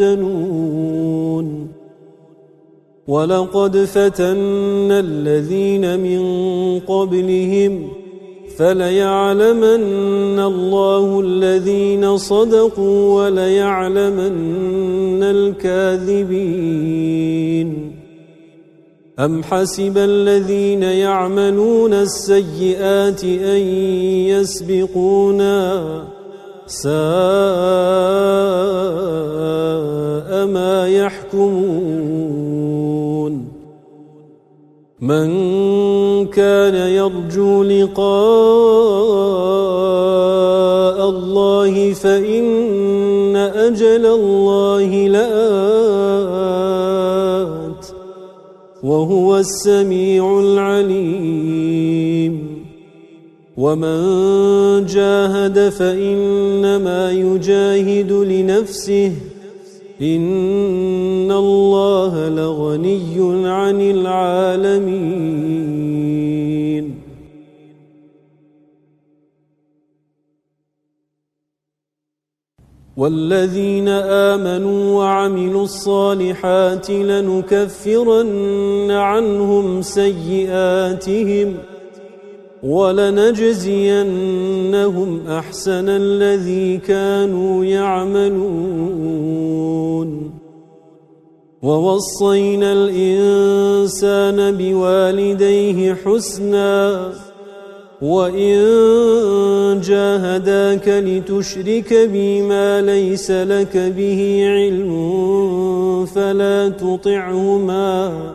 يفتنون. ولقد فتنا الذين من قبلهم فليعلمن الله الذين صدقوا وليعلمن الكاذبين. أم حسب الذين يعملون السيئات أن يسبقونا ساء ما يحكمون. من كان يرجو لقاء الله فإن أجل الله لآت وهو السميع العليم. ومن جاهد فإنما يجاهد لنفسه إن الله لغني عن العالمين والذين آمنوا وعملوا الصالحات لنكفرن عنهم سيئاتهم ولنجزينهم أحسن الذي كانوا يعملون. ووصينا الإنسان بوالديه حسنا وإن جاهداك لتشرك بما ليس لك به علم فلا تطعهما.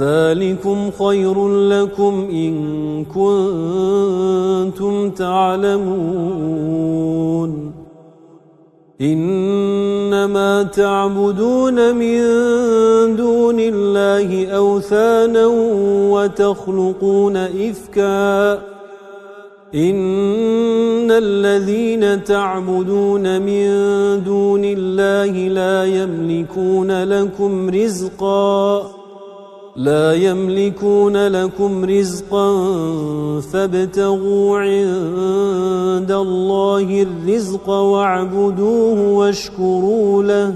ذلكم خير لكم إن كنتم تعلمون. إنما تعبدون من دون الله أوثانا وتخلقون إفكا. إن الذين تعبدون من دون الله لا يملكون لكم رزقا. لا يملكون لكم رزقا فابتغوا عند الله الرزق واعبدوه واشكروا له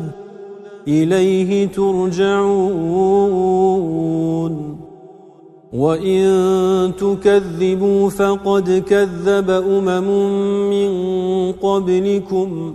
إليه ترجعون. وَإِن تُكَذِّبُوا فَقَدْ كَذَّبَ أُمَمٌ مِّن قَبْلِكُمْ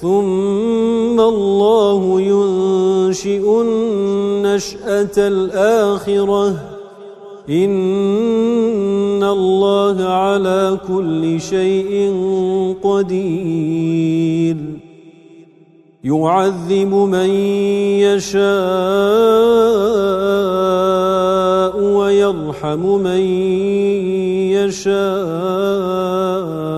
ثُمَّ اللَّهُ يُنشِئُ النَّشْأَةَ الْآخِرَةَ. إِنَّ اللَّهَ عَلَى كُلِّ شَيْءٍ قَدِيرٌ. يُعَذِّبُ مَن يَشَاءُ وَيَرْحَمُ مَن يَشَاءُ.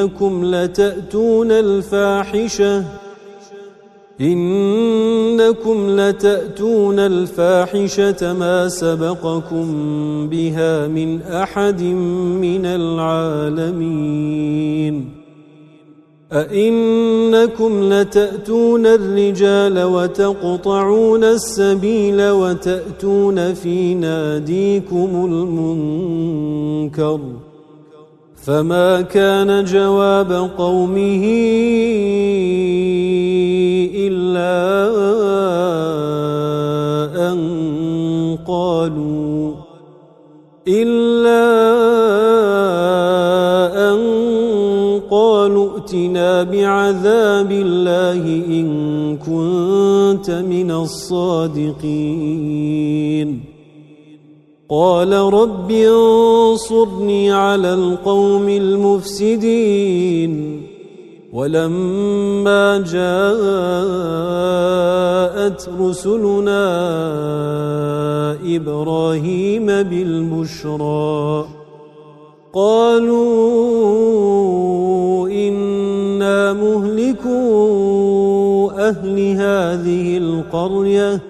إنكم لتأتون الفاحشة. إنكم لتأتون الفاحشة ما سبقكم بها من أحد من العالمين. أئنكم لتأتون الرجال وتقطعون السبيل وتأتون في ناديكم المنكر. فما كان جواب قومه إلا أن قالوا إلا أن قالوا ائتنا بعذاب الله إن كنت من الصادقين. قال رب انصرني على القوم المفسدين. ولما جاءت رسلنا إبراهيم بالبشرى قالوا إنا مهلكوا أهل هذه القرية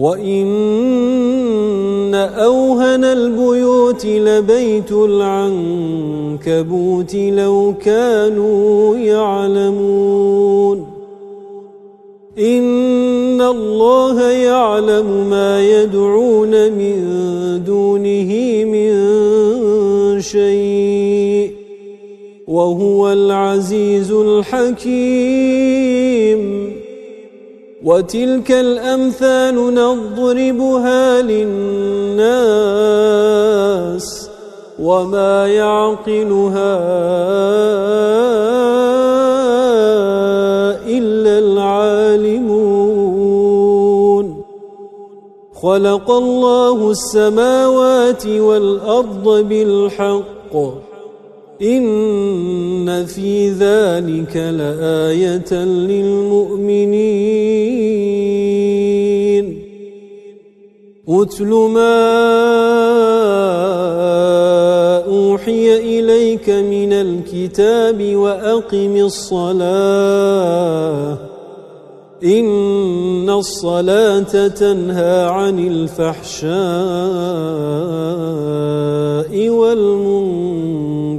وَإِنَّ أَوْهَنَ الْبُيُوتِ لَبَيْتُ الْعَنكَبُوتِ لَوْ كَانُوا يَعْلَمُونَ إِنَّ اللَّهَ يَعْلَمُ مَا يَدْعُونَ مِن دُونِهِ مِن شَيْءٍ وَهُوَ الْعَزِيزُ الْحَكِيمُ وَتِلْكَ الْأَمْثَالُ نَضْرِبُهَا لِلنَّاسِ وَمَا يَعْقِلُهَا إِلَّا الْعَالِمُونَ. خَلَقَ اللَّهُ السَّمَاوَاتِ وَالْأَرْضَ بِالْحَقِّ. إِنَّ فِي ذَلِكَ لَآيَةً لِلْمُؤْمِنِينَ. أُتْلُ مَا أُوحِيَ إِلَيْكَ مِنَ الْكِتَابِ وَأَقِمِ الصَّلَاةَ. إِنَّ الصَّلَاةَ تَنْهَى عَنِ الْفَحْشَاءِ وَالْمُنكَرِ.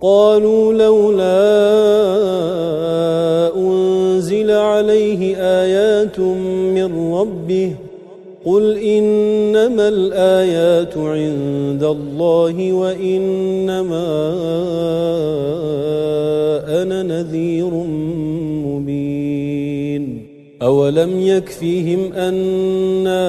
وقالوا لولا أنزل عليه آيات من ربه قل إنما الآيات عند الله وإنما أنا نذير مبين أولم يكفيهم أنا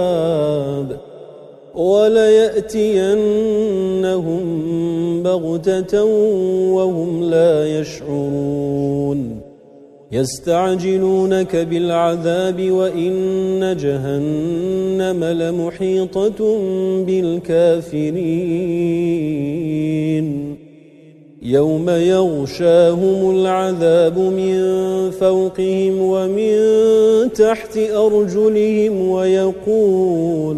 وليأتينهم بغتة وهم لا يشعرون. يستعجلونك بالعذاب وإن جهنم لمحيطة بالكافرين. يوم يغشاهم العذاب من فوقهم ومن تحت أرجلهم ويقول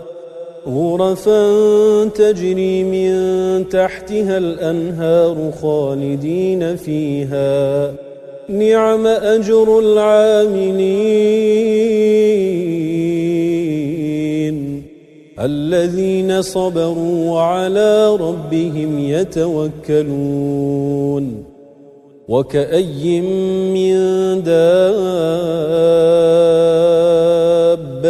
غرفا تجري من تحتها الأنهار خالدين فيها. نعم أجر العاملين. الذين صبروا وعلى ربهم يتوكلون. وكأي من